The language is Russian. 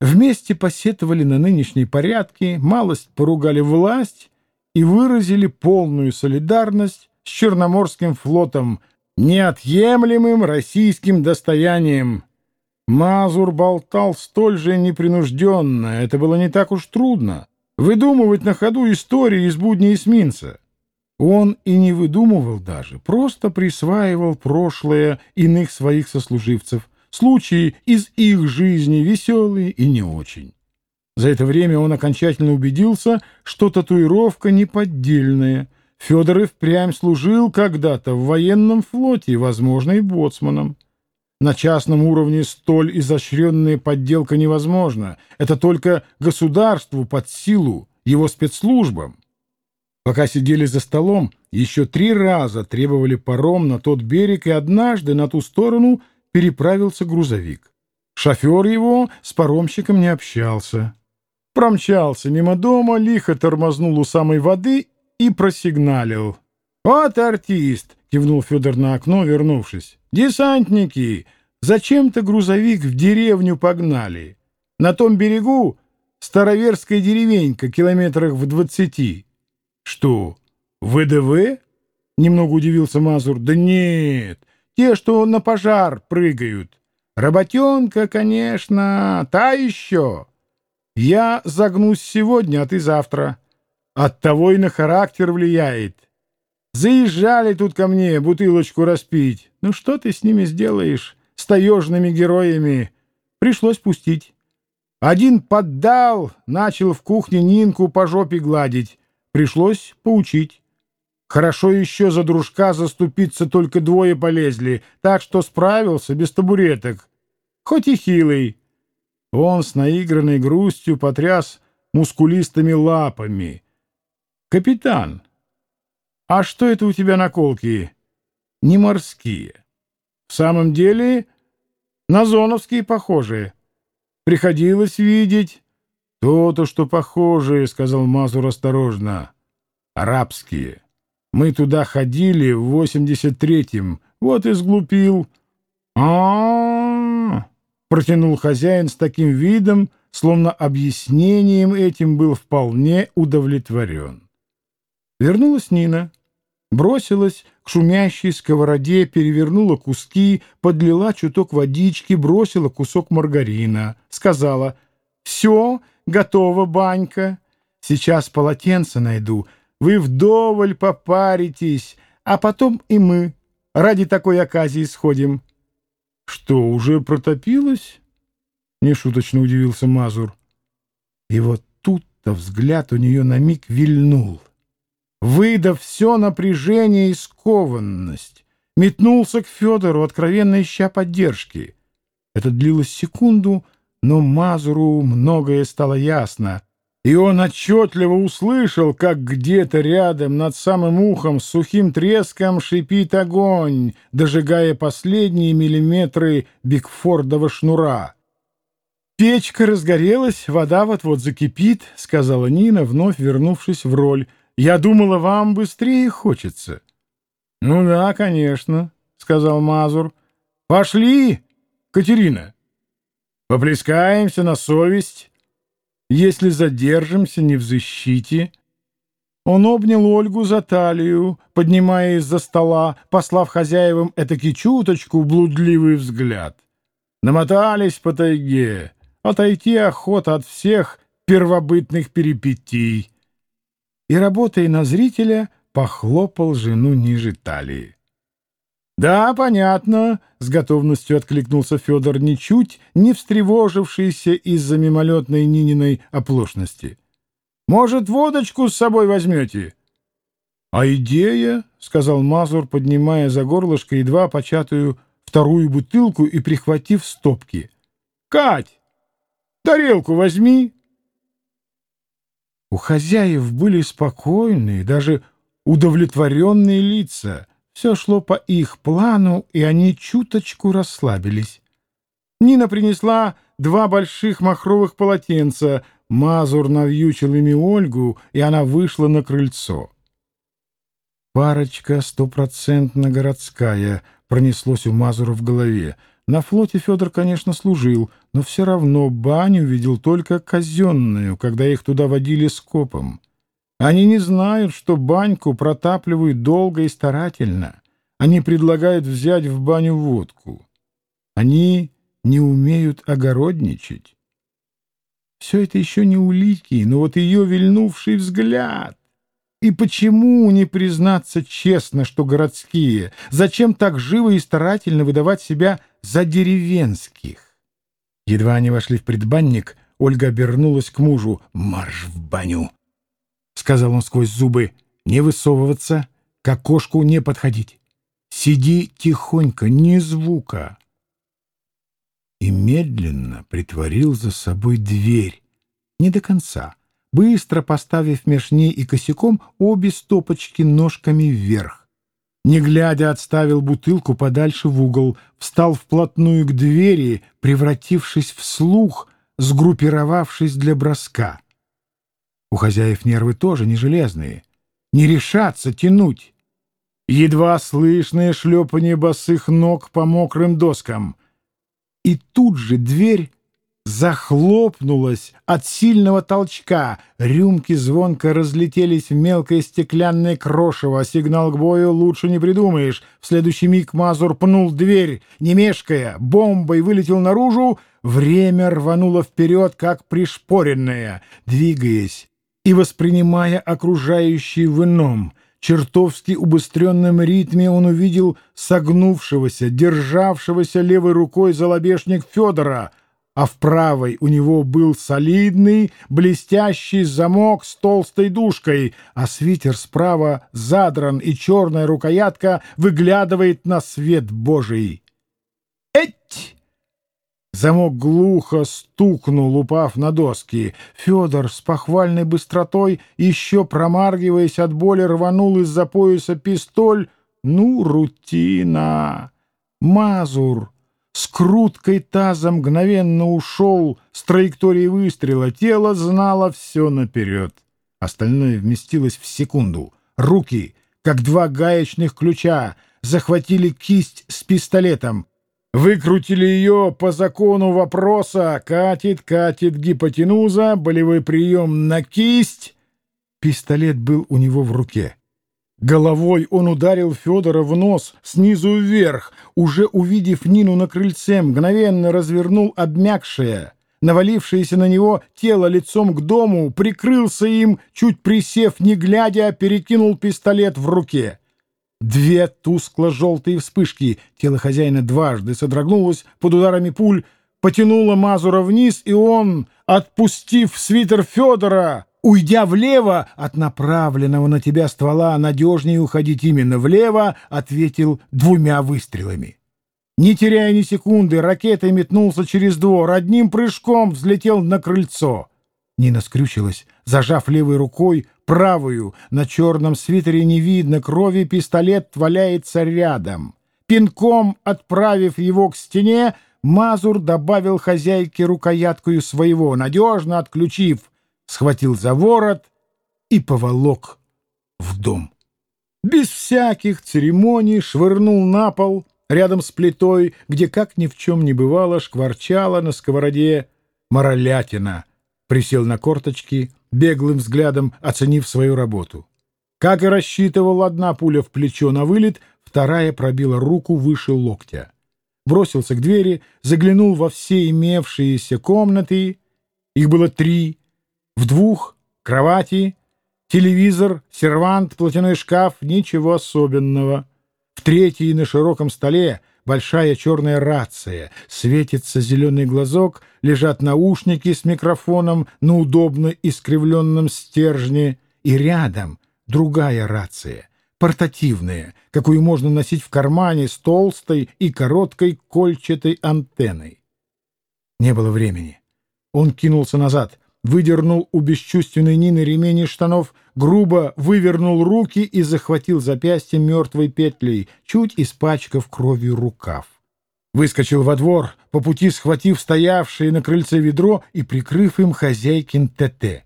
Вместе посетовали на нынешние порядки, малость поругали власть и выразили полную солидарность с Черноморским флотом, неотъемлемым российским достоянием. Мазур болтал столь же непринужденно, это было не так уж трудно. Выдумывать на ходу истории из будней эсминца. Он и не выдумывал даже, просто присваивал прошлое иных своих сослуживцев, случаи из их жизни, веселые и не очень. За это время он окончательно убедился, что татуировка неподдельная. Федор и впрямь служил когда-то в военном флоте, возможно, и боцманом. На частном уровне столь изощренная подделка невозможна. Это только государству под силу, его спецслужбам. Пока сидели за столом, еще три раза требовали паром на тот берег, и однажды на ту сторону переправился грузовик. Шофер его с паромщиком не общался. Промчался мимо дома, лихо тормознул у самой воды и просигналил. «Вот артист!» — кивнул Федор на окно, вернувшись. «Десантники! Зачем-то грузовик в деревню погнали. На том берегу староверская деревенька, километрах в двадцати». «Что, ВДВ?» — немного удивился Мазур. «Да нет, те, что на пожар прыгают. Работенка, конечно, та еще. Я загнусь сегодня, а ты завтра. Оттого и на характер влияет. Заезжали тут ко мне бутылочку распить. Ну что ты с ними сделаешь, с таежными героями? Пришлось пустить. Один поддал, начал в кухне Нинку по жопе гладить. Пришлось поучить. Хорошо еще за дружка заступиться только двое полезли, так что справился без табуреток. Хоть и хилый. Он с наигранной грустью потряс мускулистыми лапами. «Капитан, а что это у тебя наколки?» «Не морские. В самом деле, на зоновские похожие. Приходилось видеть». «То-то, что похожие», — сказал Мазур осторожно. «Арабские». Мы туда ходили в восемьдесят третьем. Вот и сглупил. а, -а, -а протянул хозяин с таким видом, словно объяснением этим был вполне удовлетворен. Вернулась Нина, бросилась к шумящей сковороде, перевернула куски, подлила чуток водички, бросила кусок маргарина, сказала «Все, готово, банька, сейчас полотенце найду». Вы вдоволь попаритесь, а потом и мы ради такой оказии сходим. — Что, уже протопилось? — нешуточно удивился Мазур. И вот тут-то взгляд у нее на миг вильнул. Выдав все напряжение и скованность, метнулся к Федору, откровенно ища поддержки. Это длилось секунду, но Мазуру многое стало ясно — и он отчетливо услышал, как где-то рядом над самым ухом с сухим треском шипит огонь, дожигая последние миллиметры Бигфордова шнура. «Печка разгорелась, вода вот-вот закипит», — сказала Нина, вновь вернувшись в роль. «Я думала, вам быстрее хочется». «Ну да, конечно», — сказал Мазур. «Пошли, Катерина, поплескаемся на совесть». Если задержимся не в защите...» Он обнял Ольгу за талию, поднимая из-за стола, послав хозяевам этаки чуточку блудливый взгляд. Намотались по тайге, отойти охота от всех первобытных перипетий. И, работая на зрителя, похлопал жену ниже талии. «Да, понятно», — с готовностью откликнулся Федор, ничуть не встревожившийся из-за мимолетной Нининой оплошности. «Может, водочку с собой возьмете?» «А идея», — сказал Мазур, поднимая за горлышко едва початую вторую бутылку и прихватив стопки. «Кать, тарелку возьми!» У хозяев были спокойные, даже удовлетворенные лица — все шло по их плану, и они чуточку расслабились. Нина принесла два больших махровых полотенца, Мазур навьючил ими Ольгу, и она вышла на крыльцо. «Парочка стопроцентно городская», — пронеслось у Мазура в голове. На флоте Федор, конечно, служил, но все равно баню видел только казенную, когда их туда водили скопом. Они не знают, что баньку протапливают долго и старательно. Они предлагают взять в баню водку. Они не умеют огородничать. Все это еще не улики, но вот ее вильнувший взгляд. И почему не признаться честно, что городские? Зачем так живо и старательно выдавать себя за деревенских? Едва они вошли в предбанник, Ольга обернулась к мужу. «Марш в баню!» — сказал он сквозь зубы. «Не высовываться, к окошку не подходить. Сиди тихонько, ни звука» и медленно притворил за собой дверь. Не до конца, быстро поставив меж ней и косяком обе стопочки ножками вверх. Не глядя, отставил бутылку подальше в угол, встал вплотную к двери, превратившись в слух, сгруппировавшись для броска. У хозяев нервы тоже не железные, не решаться тянуть. Едва слышное шлепание босых ног по мокрым доскам — и тут же дверь захлопнулась от сильного толчка. Рюмки звонко разлетелись в мелкое стеклянное крошево. Сигнал к бою лучше не придумаешь. В следующий миг Мазур пнул дверь, не мешкая, бомбой вылетел наружу. Время рвануло вперед, как пришпоренное, двигаясь и воспринимая окружающие в ином — чертовски убыстренном ритме он увидел согнувшегося, державшегося левой рукой за лобешник Федора, а в правой у него был солидный, блестящий замок с толстой дужкой, а свитер справа задран, и черная рукоятка выглядывает на свет Божий. «Эть!» Замок глухо стукнул, упав на доски. Федор с похвальной быстротой, еще промаргиваясь от боли, рванул из-за пояса пистоль. Ну, рутина! Мазур с круткой таза мгновенно ушел с траектории выстрела. Тело знало все наперед. Остальное вместилось в секунду. Руки, как два гаечных ключа, захватили кисть с пистолетом. Выкрутили ее по закону вопроса. Катит, катит гипотенуза, болевой прием на кисть. Пистолет был у него в руке. Головой он ударил Федора в нос снизу вверх, уже увидев Нину на крыльце, мгновенно развернул обмякшее, навалившееся на него тело лицом к дому, прикрылся им, чуть присев, не глядя, перекинул пистолет в руке. Две тускло-желтые вспышки. Тело хозяина дважды содрогнулось под ударами пуль, потянуло Мазура вниз, и он, отпустив свитер Федора, уйдя влево от направленного на тебя ствола, надежнее уходить именно влево, ответил двумя выстрелами. Не теряя ни секунды, ракетой метнулся через двор, одним прыжком взлетел на крыльцо. Нина скрючилась, зажав левой рукой правую, на черном свитере не видно крови, пистолет валяется рядом. Пинком отправив его к стене, Мазур добавил хозяйке рукояткою своего, надежно отключив, схватил за ворот и поволок в дом. Без всяких церемоний швырнул на пол рядом с плитой, где, как ни в чем не бывало, шкварчала на сковороде моролятина. Присел на корточки — беглым взглядом оценив свою работу. Как и рассчитывал, одна пуля в плечо на вылет, вторая пробила руку выше локтя. Бросился к двери, заглянул во все имевшиеся комнаты. Их было три. В двух — кровати, телевизор, сервант, платяной шкаф — ничего особенного. В третьей на широком столе большая черная рация, светится зеленый глазок, лежат наушники с микрофоном на удобно искривленном стержне, и рядом другая рация, портативная, какую можно носить в кармане с толстой и короткой кольчатой антенной. Не было времени. Он кинулся назад — выдернул у бесчувственной Нины ремень из штанов, грубо вывернул руки и захватил запястье мертвой петлей, чуть испачкав кровью рукав. Выскочил во двор, по пути схватив стоявшее на крыльце ведро и прикрыв им хозяйкин ТТ.